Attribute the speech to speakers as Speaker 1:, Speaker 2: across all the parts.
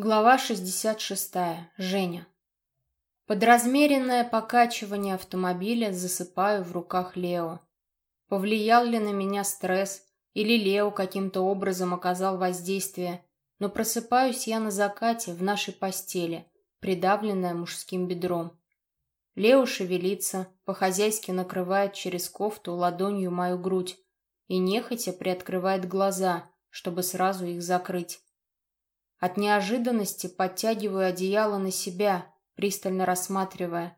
Speaker 1: Глава 66. Женя. Под размеренное покачивание автомобиля засыпаю в руках Лео. Повлиял ли на меня стресс, или Лео каким-то образом оказал воздействие, но просыпаюсь я на закате в нашей постели, придавленная мужским бедром. Лео шевелится, по-хозяйски накрывает через кофту ладонью мою грудь и нехотя приоткрывает глаза, чтобы сразу их закрыть. От неожиданности подтягиваю одеяло на себя, пристально рассматривая.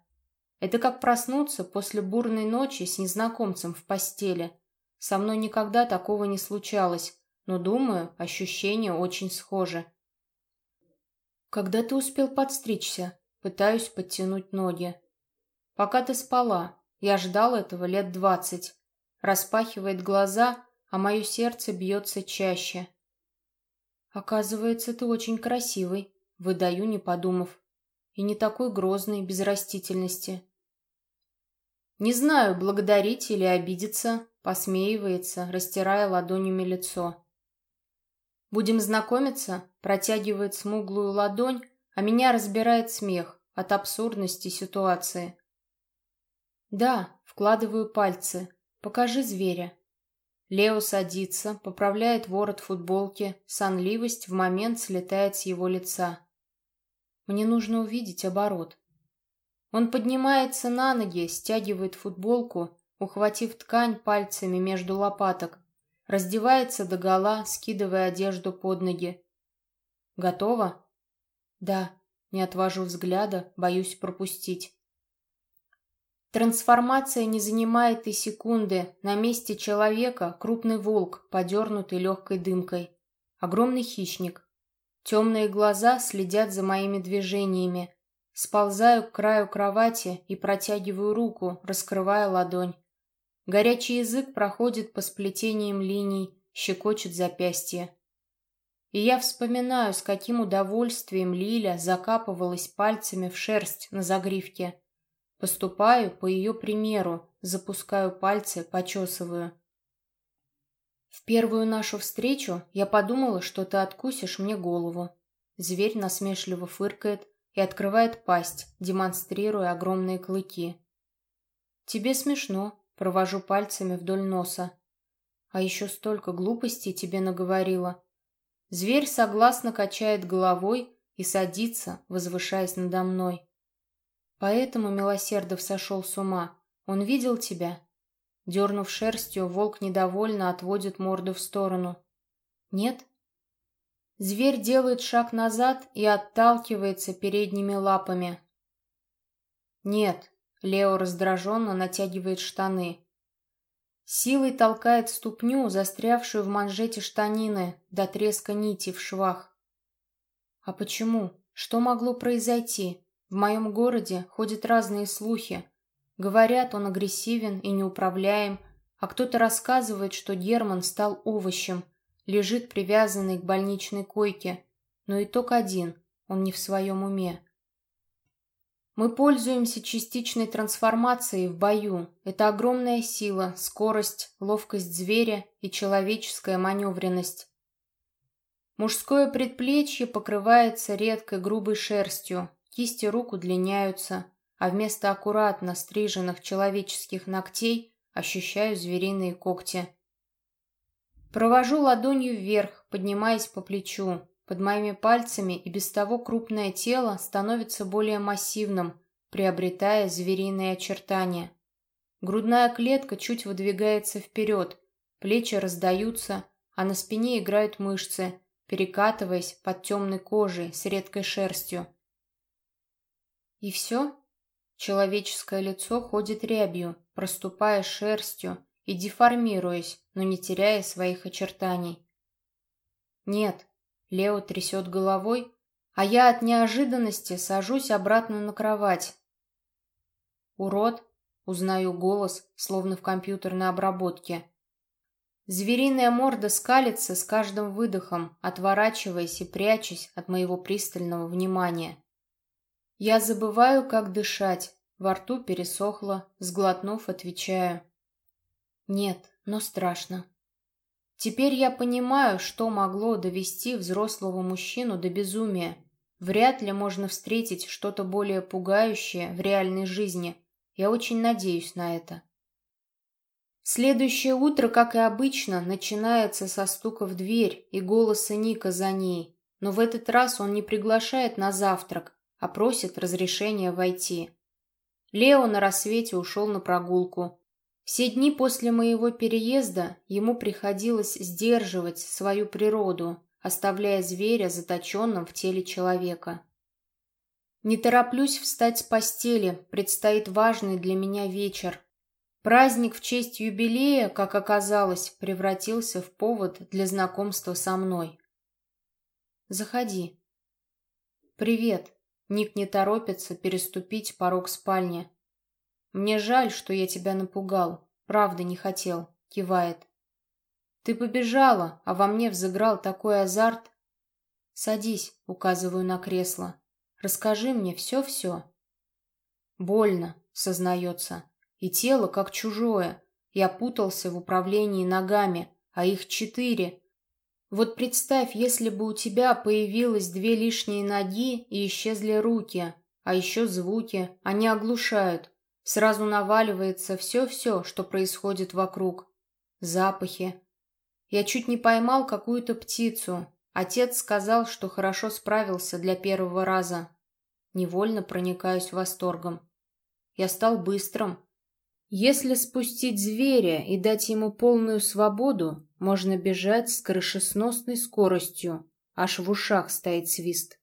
Speaker 1: Это как проснуться после бурной ночи с незнакомцем в постели. Со мной никогда такого не случалось, но, думаю, ощущения очень схожи. «Когда ты успел подстричься?» Пытаюсь подтянуть ноги. «Пока ты спала. Я ждал этого лет двадцать». Распахивает глаза, а мое сердце бьется чаще. «Оказывается, ты очень красивый», — выдаю, не подумав. «И не такой грозный, без растительности». «Не знаю, благодарить или обидеться», — посмеивается, растирая ладонями лицо. «Будем знакомиться?» — протягивает смуглую ладонь, а меня разбирает смех от абсурдности ситуации. «Да», — вкладываю пальцы, — «покажи зверя». Лео садится, поправляет ворот футболки, сонливость в момент слетает с его лица. Мне нужно увидеть оборот. Он поднимается на ноги, стягивает футболку, ухватив ткань пальцами между лопаток, раздевается догола, скидывая одежду под ноги. Готово? Да, не отвожу взгляда, боюсь пропустить. Трансформация не занимает и секунды. На месте человека крупный волк, подернутый легкой дымкой. Огромный хищник. Темные глаза следят за моими движениями. Сползаю к краю кровати и протягиваю руку, раскрывая ладонь. Горячий язык проходит по сплетениям линий, щекочет запястье. И я вспоминаю, с каким удовольствием Лиля закапывалась пальцами в шерсть на загривке. Поступаю по ее примеру, запускаю пальцы, почесываю. В первую нашу встречу я подумала, что ты откусишь мне голову. Зверь насмешливо фыркает и открывает пасть, демонстрируя огромные клыки. Тебе смешно, провожу пальцами вдоль носа. А еще столько глупостей тебе наговорила. Зверь согласно качает головой и садится, возвышаясь надо мной. Поэтому Милосердов сошел с ума. Он видел тебя?» Дернув шерстью, волк недовольно отводит морду в сторону. «Нет?» Зверь делает шаг назад и отталкивается передними лапами. «Нет», — Лео раздраженно натягивает штаны. Силой толкает ступню, застрявшую в манжете штанины, до треска нити в швах. «А почему? Что могло произойти?» В моем городе ходят разные слухи. Говорят, он агрессивен и неуправляем, а кто-то рассказывает, что Герман стал овощем, лежит привязанный к больничной койке. Но итог один – он не в своем уме. Мы пользуемся частичной трансформацией в бою. Это огромная сила, скорость, ловкость зверя и человеческая маневренность. Мужское предплечье покрывается редкой грубой шерстью, Кисти рук удлиняются, а вместо аккуратно стриженных человеческих ногтей ощущаю звериные когти. Провожу ладонью вверх, поднимаясь по плечу. Под моими пальцами и без того крупное тело становится более массивным, приобретая звериные очертания. Грудная клетка чуть выдвигается вперед, плечи раздаются, а на спине играют мышцы, перекатываясь под темной кожей с редкой шерстью. И все? Человеческое лицо ходит рябью, проступая шерстью и деформируясь, но не теряя своих очертаний. Нет, Лео трясет головой, а я от неожиданности сажусь обратно на кровать. Урод, узнаю голос, словно в компьютерной обработке. Звериная морда скалится с каждым выдохом, отворачиваясь и прячась от моего пристального внимания. Я забываю, как дышать. Во рту пересохло, сглотнув, отвечаю. Нет, но страшно. Теперь я понимаю, что могло довести взрослого мужчину до безумия. Вряд ли можно встретить что-то более пугающее в реальной жизни. Я очень надеюсь на это. Следующее утро, как и обычно, начинается со стука в дверь и голоса Ника за ней. Но в этот раз он не приглашает на завтрак, а просит разрешения войти. Лео на рассвете ушел на прогулку. Все дни после моего переезда ему приходилось сдерживать свою природу, оставляя зверя заточенным в теле человека. Не тороплюсь встать с постели, предстоит важный для меня вечер. Праздник в честь юбилея, как оказалось, превратился в повод для знакомства со мной. «Заходи». «Привет». Ник не торопится переступить порог спальни. «Мне жаль, что я тебя напугал. Правда не хотел», — кивает. «Ты побежала, а во мне взыграл такой азарт». «Садись», — указываю на кресло. «Расскажи мне все-все». «Больно», — сознается. «И тело как чужое. Я путался в управлении ногами, а их четыре. Вот представь, если бы у тебя появилось две лишние ноги и исчезли руки, а еще звуки, они оглушают. Сразу наваливается все-все, что происходит вокруг. Запахи. Я чуть не поймал какую-то птицу. Отец сказал, что хорошо справился для первого раза. Невольно проникаюсь восторгом. Я стал быстрым. Если спустить зверя и дать ему полную свободу, можно бежать с крышесносной скоростью. Аж в ушах стоит свист.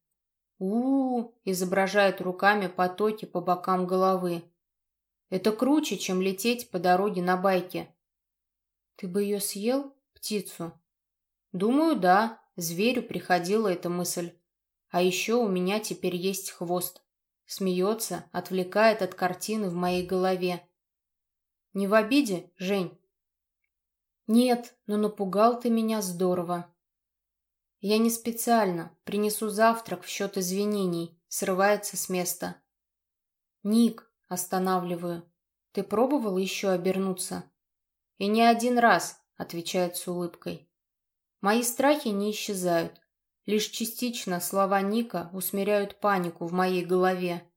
Speaker 1: у, -у, изображает руками потоки по бокам головы. Это круче, чем лететь по дороге на байке. Ты бы ее съел, птицу? Думаю, да. Зверю приходила эта мысль. А еще у меня теперь есть хвост. Смеется, отвлекает от картины в моей голове. Не в обиде, Жень? Нет, но напугал ты меня здорово. Я не специально. Принесу завтрак в счет извинений. Срывается с места. Ник, Останавливаю. Ты пробовал еще обернуться? И не один раз, отвечает с улыбкой. Мои страхи не исчезают. Лишь частично слова Ника усмиряют панику в моей голове.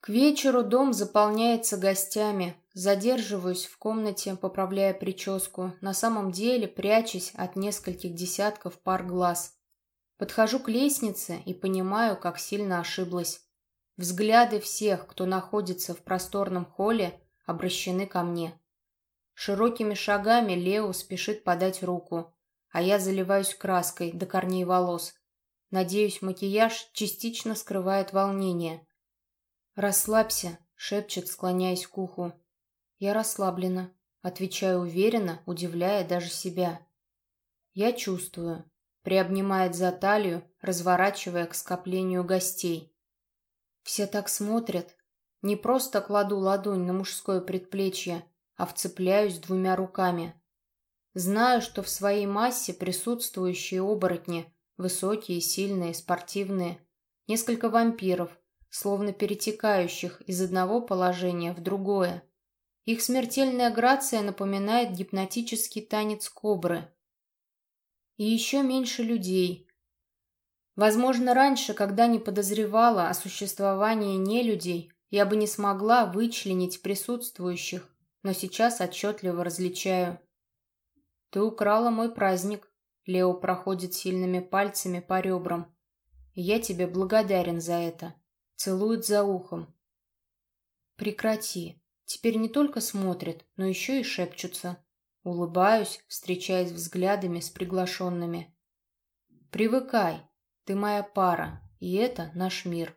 Speaker 1: К вечеру дом заполняется гостями. Задерживаюсь в комнате, поправляя прическу, на самом деле прячась от нескольких десятков пар глаз. Подхожу к лестнице и понимаю, как сильно ошиблась. Взгляды всех, кто находится в просторном холле, обращены ко мне. Широкими шагами Лео спешит подать руку, а я заливаюсь краской до корней волос. Надеюсь, макияж частично скрывает волнение. «Расслабься», — шепчет, склоняясь к уху. «Я расслаблена», — отвечаю уверенно, удивляя даже себя. «Я чувствую», — приобнимает за талию, разворачивая к скоплению гостей. Все так смотрят. Не просто кладу ладонь на мужское предплечье, а вцепляюсь двумя руками. Знаю, что в своей массе присутствующие оборотни, высокие, сильные, спортивные, несколько вампиров, словно перетекающих из одного положения в другое. Их смертельная грация напоминает гипнотический танец кобры. И еще меньше людей, Возможно, раньше, когда не подозревала о существовании нелюдей, я бы не смогла вычленить присутствующих, но сейчас отчетливо различаю. «Ты украла мой праздник», — Лео проходит сильными пальцами по ребрам. «Я тебе благодарен за это», — целует за ухом. «Прекрати. Теперь не только смотрят, но еще и шепчутся». Улыбаюсь, встречаясь взглядами с приглашенными. «Привыкай, ты моя пара, и это наш мир.